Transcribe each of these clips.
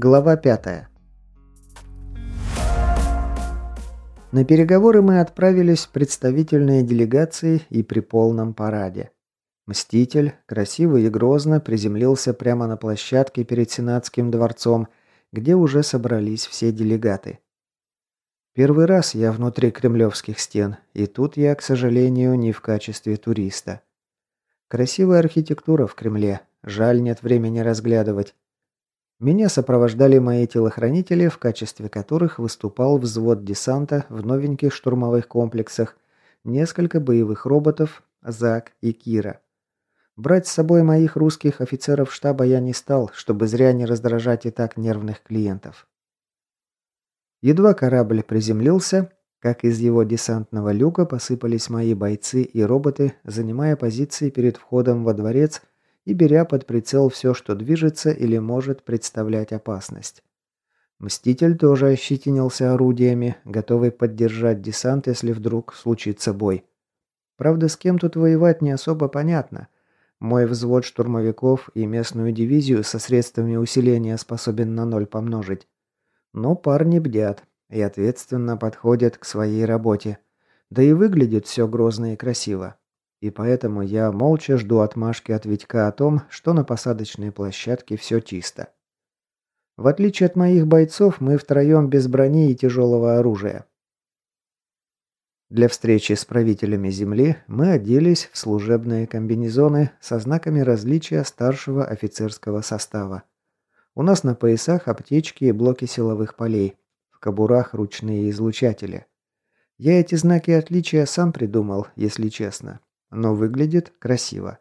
Глава 5. На переговоры мы отправились представительной делегацией и при полном параде. Мститель, красиво и грозно, приземлился прямо на площадке перед Сенатским дворцом, где уже собрались все делегаты. Первый раз я внутри кремлевских стен, и тут я, к сожалению, не в качестве туриста. Красивая архитектура в Кремле, жаль нет времени разглядывать. Меня сопровождали мои телохранители, в качестве которых выступал взвод десанта в новеньких штурмовых комплексах, несколько боевых роботов, Зак и Кира. Брать с собой моих русских офицеров штаба я не стал, чтобы зря не раздражать и так нервных клиентов. Едва корабль приземлился, как из его десантного люка посыпались мои бойцы и роботы, занимая позиции перед входом во дворец и беря под прицел все, что движется или может представлять опасность. Мститель тоже ощетинился орудиями, готовый поддержать десант, если вдруг случится бой. Правда, с кем тут воевать не особо понятно. Мой взвод штурмовиков и местную дивизию со средствами усиления способен на ноль помножить. Но парни бдят и ответственно подходят к своей работе. Да и выглядит все грозно и красиво. И поэтому я молча жду отмашки от Витька о том, что на посадочной площадке все чисто. В отличие от моих бойцов, мы втроем без брони и тяжелого оружия. Для встречи с правителями Земли мы оделись в служебные комбинезоны со знаками различия старшего офицерского состава. У нас на поясах аптечки и блоки силовых полей, в кобурах ручные излучатели. Я эти знаки отличия сам придумал, если честно но выглядит красиво.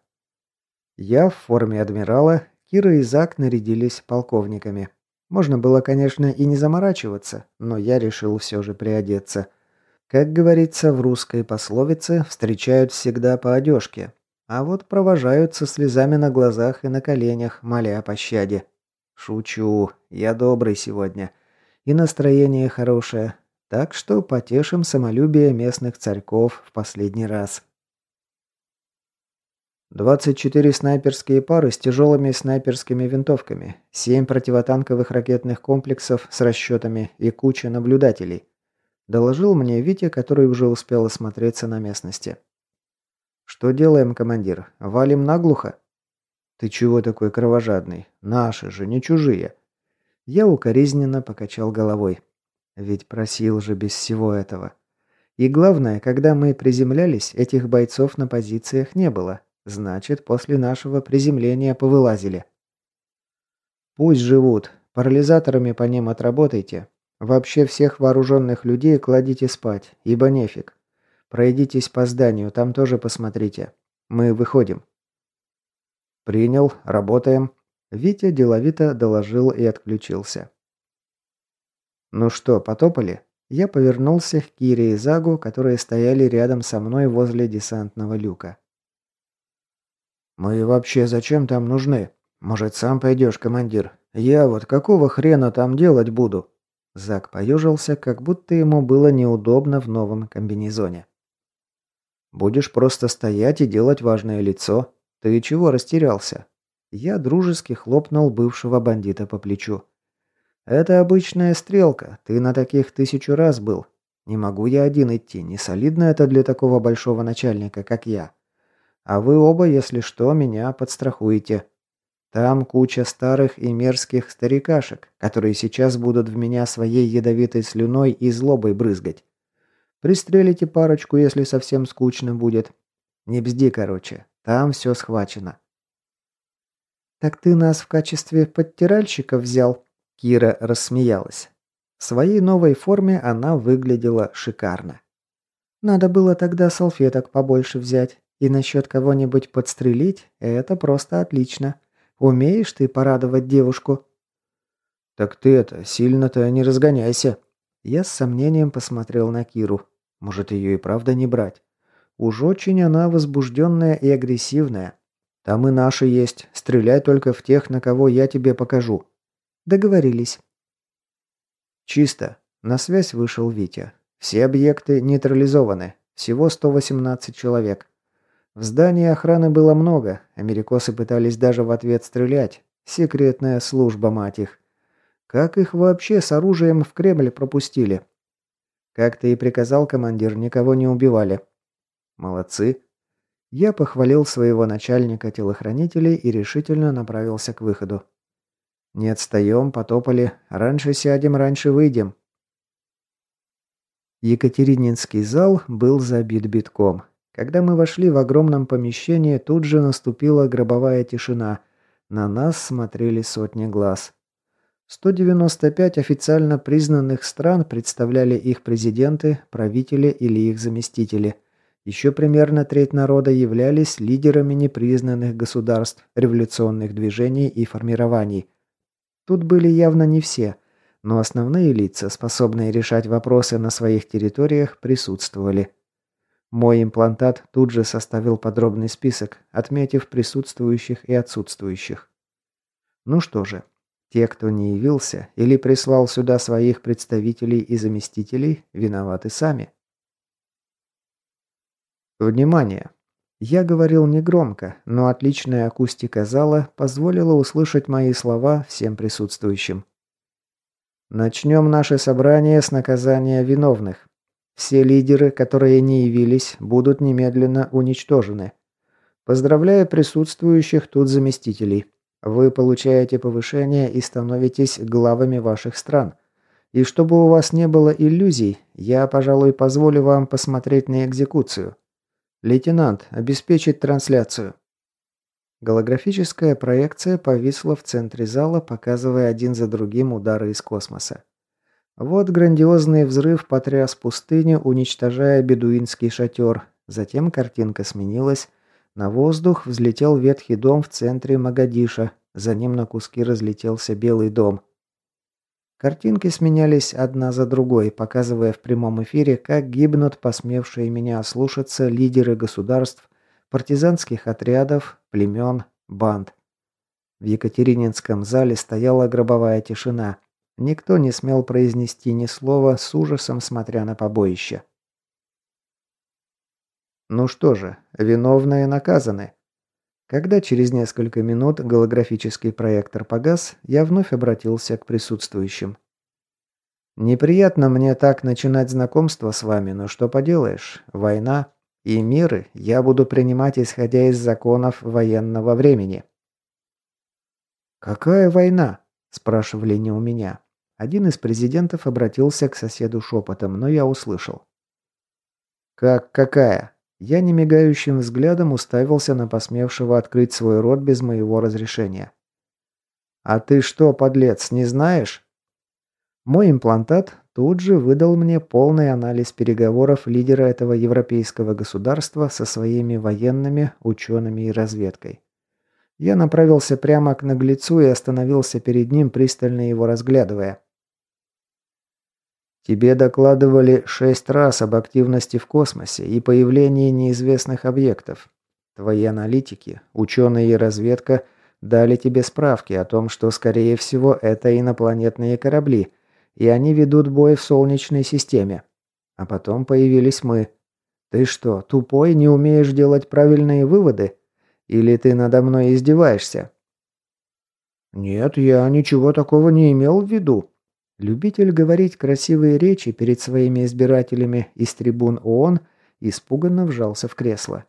Я в форме адмирала, Кира и Зак нарядились полковниками. Можно было, конечно, и не заморачиваться, но я решил все же приодеться. Как говорится в русской пословице, встречают всегда по одежке, а вот провожают со слезами на глазах и на коленях, моля о пощаде. Шучу, я добрый сегодня. И настроение хорошее, так что потешим самолюбие местных царьков в последний раз. 24 снайперские пары с тяжелыми снайперскими винтовками, 7 противотанковых ракетных комплексов с расчетами и куча наблюдателей. Доложил мне Витя, который уже успел осмотреться на местности. «Что делаем, командир? Валим наглухо?» «Ты чего такой кровожадный? Наши же, не чужие». Я укоризненно покачал головой. Ведь просил же без всего этого. И главное, когда мы приземлялись, этих бойцов на позициях не было, Значит, после нашего приземления повылазили. Пусть живут. Парализаторами по ним отработайте. Вообще всех вооруженных людей кладите спать, ибо нефиг. Пройдитесь по зданию, там тоже посмотрите. Мы выходим. Принял, работаем. Витя деловито доложил и отключился. Ну что, потопали? Я повернулся к Кире и Загу, которые стояли рядом со мной возле десантного люка. «Мы вообще зачем там нужны? Может, сам пойдешь, командир? Я вот какого хрена там делать буду?» Зак поежился, как будто ему было неудобно в новом комбинезоне. «Будешь просто стоять и делать важное лицо. Ты чего растерялся?» Я дружески хлопнул бывшего бандита по плечу. «Это обычная стрелка. Ты на таких тысячу раз был. Не могу я один идти. Не солидно это для такого большого начальника, как я. А вы оба, если что, меня подстрахуете. Там куча старых и мерзких старикашек, которые сейчас будут в меня своей ядовитой слюной и злобой брызгать. Пристрелите парочку, если совсем скучно будет. Не бзди, короче. Там все схвачено. «Так ты нас в качестве подтиральщика взял?» Кира рассмеялась. В своей новой форме она выглядела шикарно. «Надо было тогда салфеток побольше взять. И насчет кого-нибудь подстрелить – это просто отлично. Умеешь ты порадовать девушку?» «Так ты это, сильно-то не разгоняйся». Я с сомнением посмотрел на Киру. Может, ее и правда не брать. Уж очень она возбужденная и агрессивная. Там и наши есть. Стреляй только в тех, на кого я тебе покажу. Договорились. Чисто. На связь вышел Витя. Все объекты нейтрализованы. Всего 118 человек. В здании охраны было много, америкосы пытались даже в ответ стрелять. Секретная служба, мать их. Как их вообще с оружием в Кремль пропустили? Как ты и приказал, командир, никого не убивали. Молодцы. Я похвалил своего начальника телохранителей и решительно направился к выходу. Не отстаем, потопали. Раньше сядем, раньше выйдем. Екатерининский зал был забит битком. Когда мы вошли в огромном помещении, тут же наступила гробовая тишина. На нас смотрели сотни глаз. 195 официально признанных стран представляли их президенты, правители или их заместители. Еще примерно треть народа являлись лидерами непризнанных государств, революционных движений и формирований. Тут были явно не все – но основные лица, способные решать вопросы на своих территориях, присутствовали. Мой имплантат тут же составил подробный список, отметив присутствующих и отсутствующих. Ну что же, те, кто не явился или прислал сюда своих представителей и заместителей, виноваты сами. Внимание! Я говорил негромко, но отличная акустика зала позволила услышать мои слова всем присутствующим. Начнем наше собрание с наказания виновных. Все лидеры, которые не явились, будут немедленно уничтожены. Поздравляю присутствующих тут заместителей. Вы получаете повышение и становитесь главами ваших стран. И чтобы у вас не было иллюзий, я, пожалуй, позволю вам посмотреть на экзекуцию. Лейтенант, обеспечить трансляцию. Голографическая проекция повисла в центре зала, показывая один за другим удары из космоса. Вот грандиозный взрыв потряс пустыню, уничтожая бедуинский шатер. Затем картинка сменилась. На воздух взлетел ветхий дом в центре Магадиша. За ним на куски разлетелся белый дом. Картинки сменялись одна за другой, показывая в прямом эфире, как гибнут посмевшие меня слушаться лидеры государств, партизанских отрядов, племен, банд. В Екатерининском зале стояла гробовая тишина. Никто не смел произнести ни слова, с ужасом смотря на побоище. Ну что же, виновные наказаны. Когда через несколько минут голографический проектор погас, я вновь обратился к присутствующим. Неприятно мне так начинать знакомство с вами, но что поделаешь, война и меры я буду принимать, исходя из законов военного времени. «Какая война?» – спрашивали не у меня. Один из президентов обратился к соседу шепотом, но я услышал. «Как какая?» Я немигающим взглядом уставился на посмевшего открыть свой рот без моего разрешения. «А ты что, подлец, не знаешь?» Мой имплантат тут же выдал мне полный анализ переговоров лидера этого европейского государства со своими военными, учеными и разведкой. Я направился прямо к наглецу и остановился перед ним, пристально его разглядывая. Тебе докладывали шесть раз об активности в космосе и появлении неизвестных объектов. Твои аналитики, ученые и разведка дали тебе справки о том, что, скорее всего, это инопланетные корабли, и они ведут бой в Солнечной системе. А потом появились мы. Ты что, тупой, не умеешь делать правильные выводы? Или ты надо мной издеваешься?» «Нет, я ничего такого не имел в виду». Любитель говорить красивые речи перед своими избирателями из трибун ООН испуганно вжался в кресло.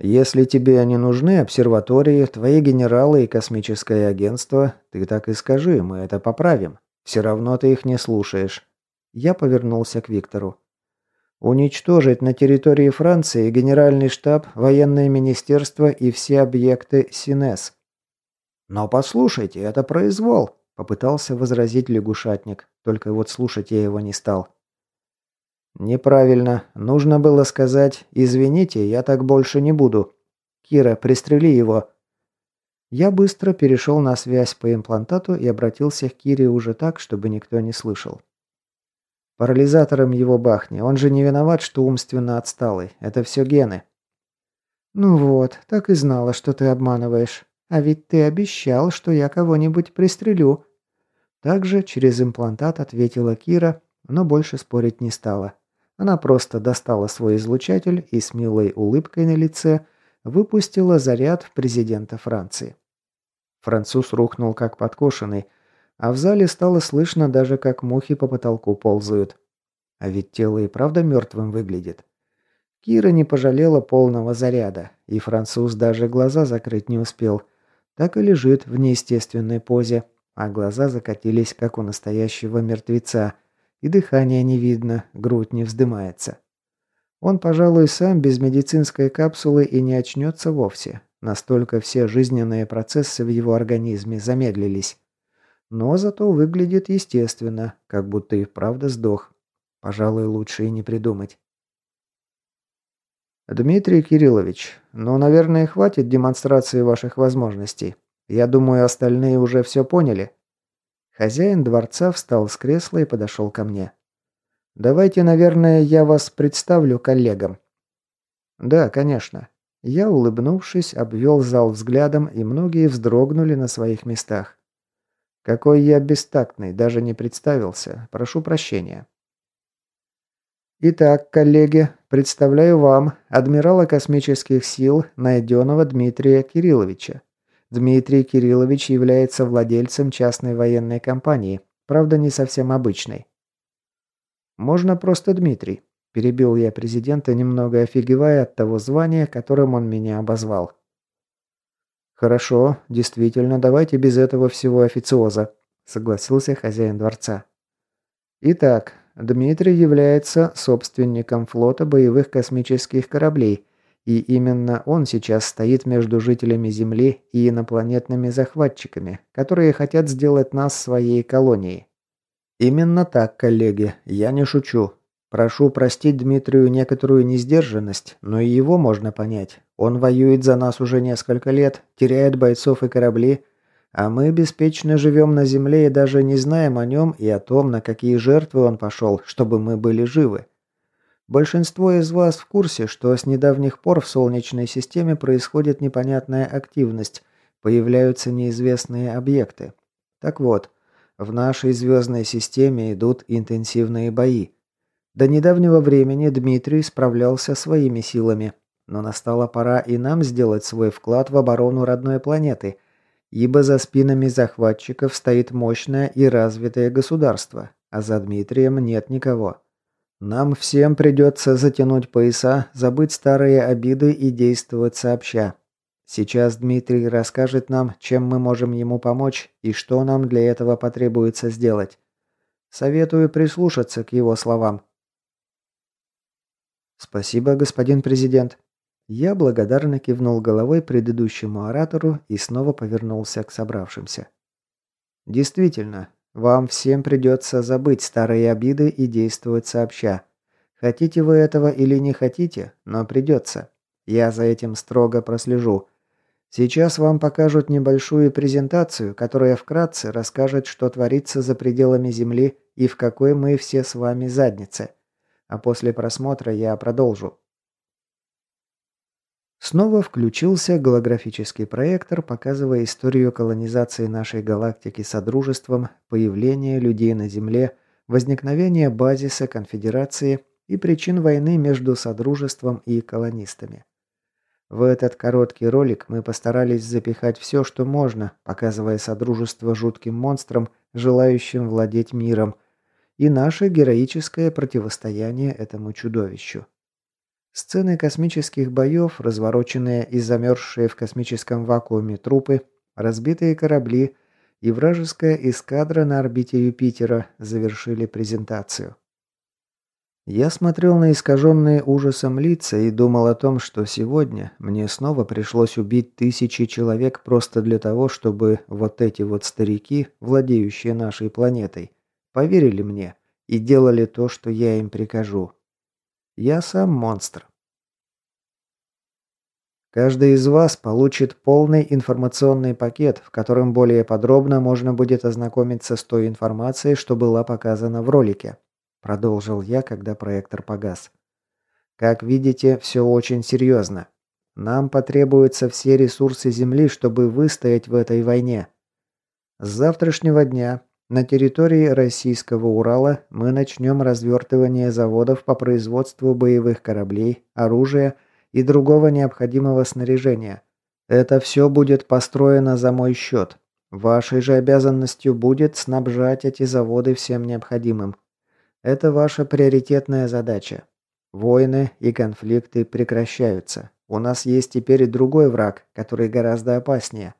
«Если тебе они нужны, обсерватории, твои генералы и космическое агентство, ты так и скажи, мы это поправим. Все равно ты их не слушаешь. Я повернулся к Виктору. Уничтожить на территории Франции генеральный штаб, военное министерство и все объекты СИНЕС. Но послушайте, это произвол, попытался возразить лягушатник, только вот слушать я его не стал. Неправильно. Нужно было сказать: "Извините, я так больше не буду". Кира, пристрели его. Я быстро перешел на связь по имплантату и обратился к Кире уже так, чтобы никто не слышал. Парализатором его бахни. Он же не виноват, что умственно отсталый. Это все гены. Ну вот, так и знала, что ты обманываешь. А ведь ты обещал, что я кого-нибудь пристрелю. Также через имплантат ответила Кира, но больше спорить не стала. Она просто достала свой излучатель и с милой улыбкой на лице выпустила заряд в президента Франции. Француз рухнул как подкошенный, А в зале стало слышно даже, как мухи по потолку ползают. А ведь тело и правда мертвым выглядит. Кира не пожалела полного заряда, и француз даже глаза закрыть не успел. Так и лежит в неестественной позе, а глаза закатились, как у настоящего мертвеца, и дыхания не видно, грудь не вздымается. Он, пожалуй, сам без медицинской капсулы и не очнется вовсе. Настолько все жизненные процессы в его организме замедлились. Но зато выглядит естественно, как будто и правда сдох. Пожалуй, лучше и не придумать. «Дмитрий Кириллович, ну, наверное, хватит демонстрации ваших возможностей. Я думаю, остальные уже все поняли». Хозяин дворца встал с кресла и подошел ко мне. «Давайте, наверное, я вас представлю коллегам». «Да, конечно». Я, улыбнувшись, обвел зал взглядом, и многие вздрогнули на своих местах. «Какой я бестактный, даже не представился. Прошу прощения». Итак, коллеги, представляю вам адмирала космических сил Найденова Дмитрия Кирилловича. Дмитрий Кириллович является владельцем частной военной компании, правда не совсем обычной. Можно просто Дмитрий. Перебил я президента, немного офигевая от того звания, которым он меня обозвал. «Хорошо, действительно, давайте без этого всего официоза», – согласился хозяин дворца. «Итак, Дмитрий является собственником флота боевых космических кораблей, и именно он сейчас стоит между жителями Земли и инопланетными захватчиками, которые хотят сделать нас своей колонией. Именно так, коллеги, я не шучу. Прошу простить Дмитрию некоторую несдержанность, но и его можно понять. Он воюет за нас уже несколько лет, теряет бойцов и корабли, а мы беспечно живем на Земле и даже не знаем о нем и о том, на какие жертвы он пошел, чтобы мы были живы. Большинство из вас в курсе, что с недавних пор в Солнечной системе происходит непонятная активность, появляются неизвестные объекты. Так вот, в нашей звездной системе идут интенсивные бои. До недавнего времени Дмитрий справлялся своими силами, но настала пора и нам сделать свой вклад в оборону родной планеты – ибо за спинами захватчиков стоит мощное и развитое государство, а за Дмитрием нет никого. Нам всем придется затянуть пояса, забыть старые обиды и действовать сообща. Сейчас Дмитрий расскажет нам, чем мы можем ему помочь и что нам для этого потребуется сделать. Советую прислушаться к его словам. Спасибо, господин президент. Я благодарно кивнул головой предыдущему оратору и снова повернулся к собравшимся. Действительно, вам всем придется забыть старые обиды и действовать сообща. Хотите вы этого или не хотите, но придется. Я за этим строго прослежу. Сейчас вам покажут небольшую презентацию, которая вкратце расскажет, что творится за пределами Земли и в какой мы все с вами заднице. А после просмотра я продолжу. Снова включился голографический проектор, показывая историю колонизации нашей галактики Содружеством, появление людей на Земле, возникновение базиса Конфедерации и причин войны между Содружеством и колонистами. В этот короткий ролик мы постарались запихать все, что можно, показывая Содружество жутким монстром, желающим владеть миром, и наше героическое противостояние этому чудовищу. Сцены космических боев, развороченные и замерзшие в космическом вакууме трупы, разбитые корабли и вражеская эскадра на орбите Юпитера завершили презентацию. Я смотрел на искаженные ужасом лица и думал о том, что сегодня мне снова пришлось убить тысячи человек просто для того, чтобы вот эти вот старики, владеющие нашей планетой, поверили мне и делали то, что я им прикажу. Я сам монстр. Каждый из вас получит полный информационный пакет, в котором более подробно можно будет ознакомиться с той информацией, что была показана в ролике. Продолжил я, когда проектор погас. Как видите, все очень серьезно. Нам потребуются все ресурсы Земли, чтобы выстоять в этой войне. С завтрашнего дня на территории российского Урала мы начнем развертывание заводов по производству боевых кораблей, оружия и другого необходимого снаряжения. Это все будет построено за мой счет. Вашей же обязанностью будет снабжать эти заводы всем необходимым. Это ваша приоритетная задача. Войны и конфликты прекращаются. У нас есть теперь и другой враг, который гораздо опаснее.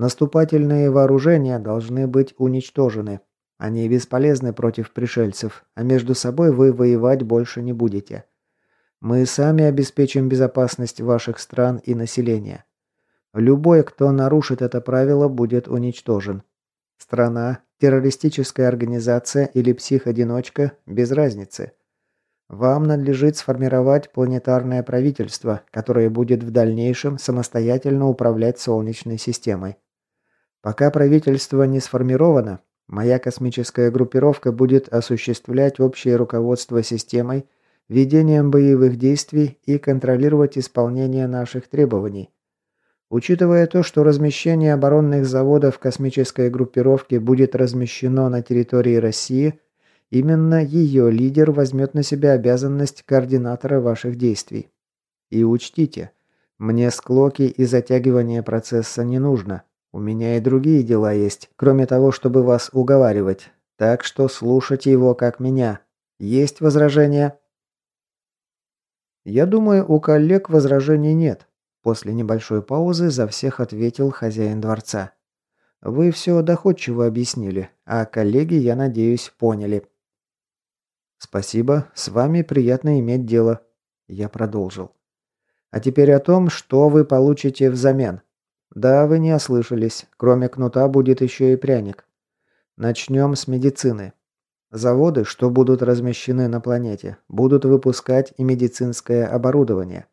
Наступательные вооружения должны быть уничтожены. Они бесполезны против пришельцев, а между собой вы воевать больше не будете. Мы сами обеспечим безопасность ваших стран и населения. Любой, кто нарушит это правило, будет уничтожен. Страна, террористическая организация или псих-одиночка – без разницы. Вам надлежит сформировать планетарное правительство, которое будет в дальнейшем самостоятельно управлять Солнечной системой. Пока правительство не сформировано, моя космическая группировка будет осуществлять общее руководство системой, ведением боевых действий и контролировать исполнение наших требований. Учитывая то, что размещение оборонных заводов космической группировки будет размещено на территории России, именно ее лидер возьмет на себя обязанность координатора ваших действий. И учтите, мне склоки и затягивание процесса не нужно. У меня и другие дела есть, кроме того, чтобы вас уговаривать. Так что слушайте его как меня. Есть возражения? Я думаю, у коллег возражений нет. После небольшой паузы за всех ответил хозяин дворца. «Вы все доходчиво объяснили, а коллеги, я надеюсь, поняли». «Спасибо, с вами приятно иметь дело», – я продолжил. «А теперь о том, что вы получите взамен. Да, вы не ослышались, кроме кнута будет еще и пряник. Начнем с медицины. Заводы, что будут размещены на планете, будут выпускать и медицинское оборудование.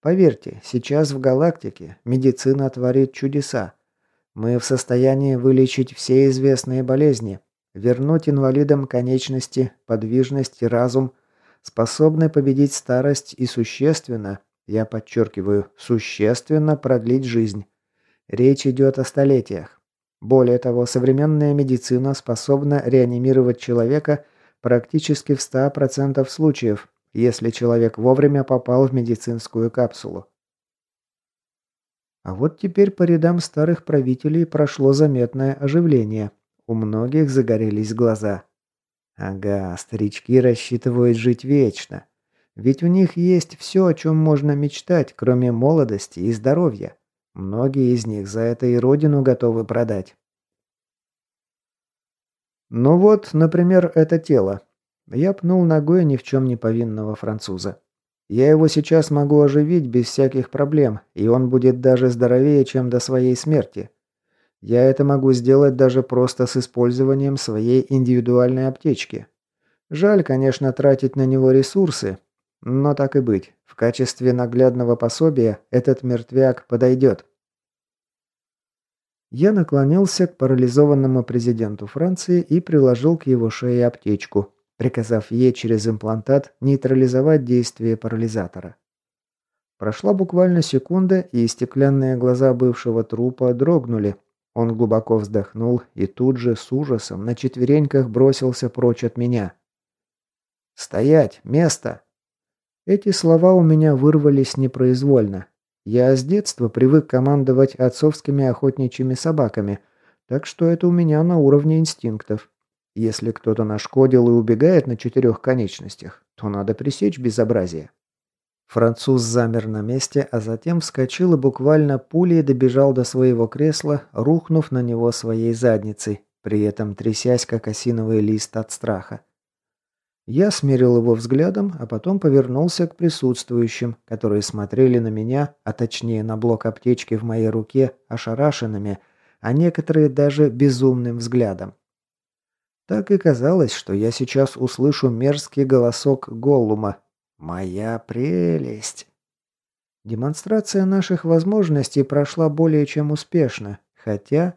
Поверьте, сейчас в галактике медицина творит чудеса. Мы в состоянии вылечить все известные болезни, вернуть инвалидам конечности, подвижность и разум, способны победить старость и существенно, я подчеркиваю, существенно продлить жизнь. Речь идет о столетиях. Более того, современная медицина способна реанимировать человека практически в 100% случаев, если человек вовремя попал в медицинскую капсулу. А вот теперь по рядам старых правителей прошло заметное оживление. У многих загорелись глаза. Ага, старички рассчитывают жить вечно. Ведь у них есть все, о чем можно мечтать, кроме молодости и здоровья. Многие из них за это и родину готовы продать. Ну вот, например, это тело. Я пнул ногой ни в чем не повинного француза. Я его сейчас могу оживить без всяких проблем, и он будет даже здоровее, чем до своей смерти. Я это могу сделать даже просто с использованием своей индивидуальной аптечки. Жаль, конечно, тратить на него ресурсы, но так и быть. В качестве наглядного пособия этот мертвяк подойдет. Я наклонился к парализованному президенту Франции и приложил к его шее аптечку, приказав ей через имплантат нейтрализовать действие парализатора. Прошла буквально секунда, и стеклянные глаза бывшего трупа дрогнули. Он глубоко вздохнул и тут же с ужасом на четвереньках бросился прочь от меня. «Стоять! Место!» Эти слова у меня вырвались непроизвольно. Я с детства привык командовать отцовскими охотничьими собаками, так что это у меня на уровне инстинктов. Если кто-то нашкодил и убегает на четырех конечностях, то надо пресечь безобразие. Француз замер на месте, а затем вскочил и буквально пулей добежал до своего кресла, рухнув на него своей задницей, при этом трясясь, как осиновый лист от страха. Я смерил его взглядом, а потом повернулся к присутствующим, которые смотрели на меня, а точнее на блок аптечки в моей руке, ошарашенными, а некоторые даже безумным взглядом. Так и казалось, что я сейчас услышу мерзкий голосок Голлума. «Моя прелесть!» Демонстрация наших возможностей прошла более чем успешно, хотя...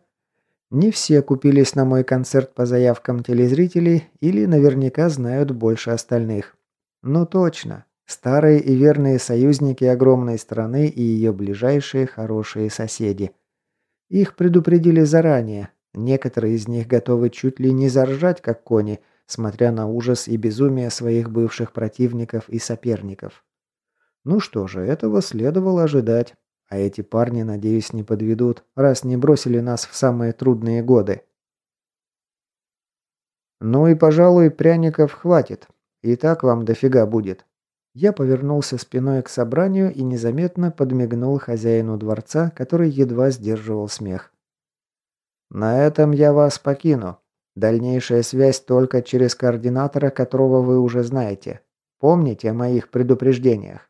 Не все купились на мой концерт по заявкам телезрителей или наверняка знают больше остальных. Ну точно, старые и верные союзники огромной страны и ее ближайшие хорошие соседи. Их предупредили заранее, Некоторые из них готовы чуть ли не заржать, как кони, смотря на ужас и безумие своих бывших противников и соперников. Ну что же, этого следовало ожидать. А эти парни, надеюсь, не подведут, раз не бросили нас в самые трудные годы. Ну и, пожалуй, пряников хватит. И так вам дофига будет. Я повернулся спиной к собранию и незаметно подмигнул хозяину дворца, который едва сдерживал смех. «На этом я вас покину. Дальнейшая связь только через координатора, которого вы уже знаете. Помните о моих предупреждениях».